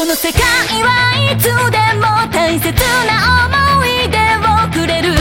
この世界はいつでも大切な思い出をくれる